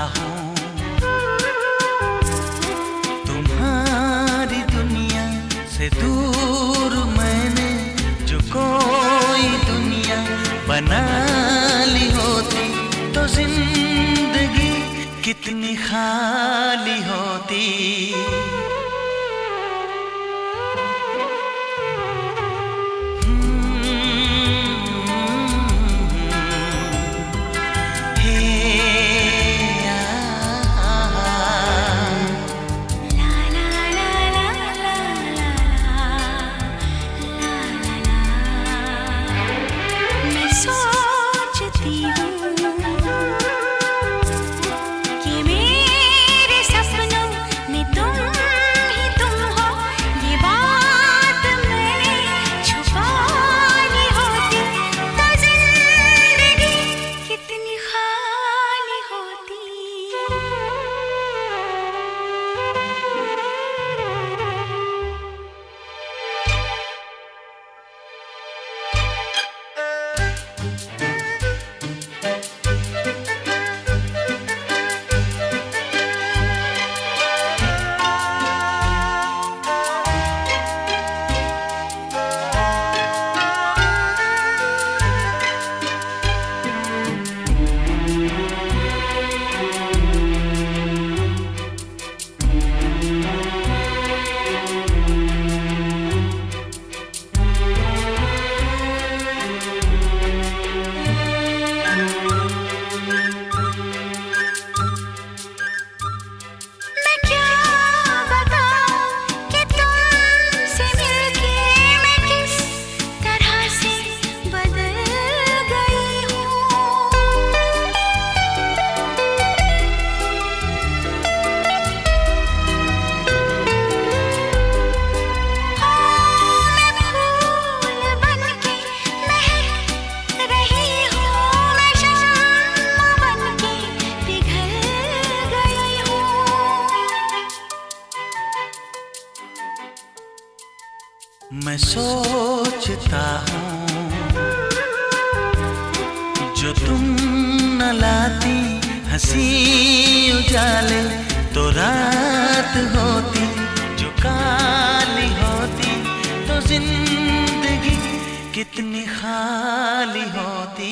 सोचता हूँ मैं सोचता हूँ। जो तुम न लाती हँसी उजाले तो रात होती, जो काली होती तो ज़िंदगी कितनी खाली होती।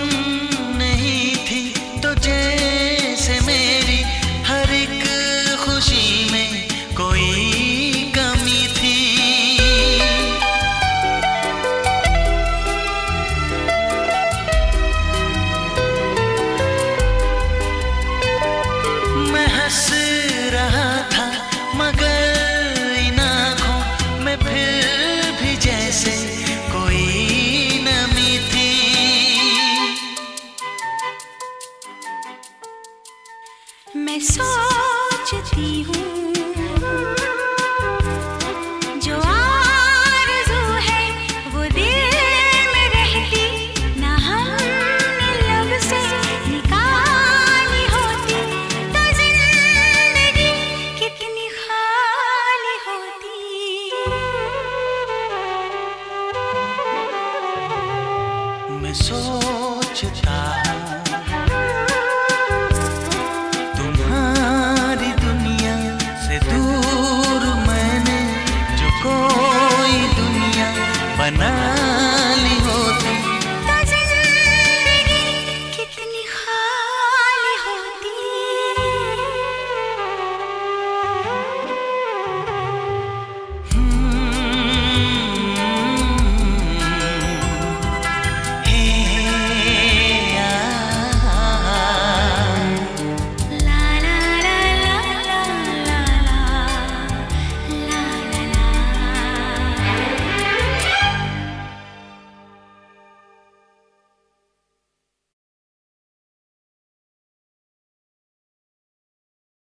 तुम नहीं थी तो जैसे मेरी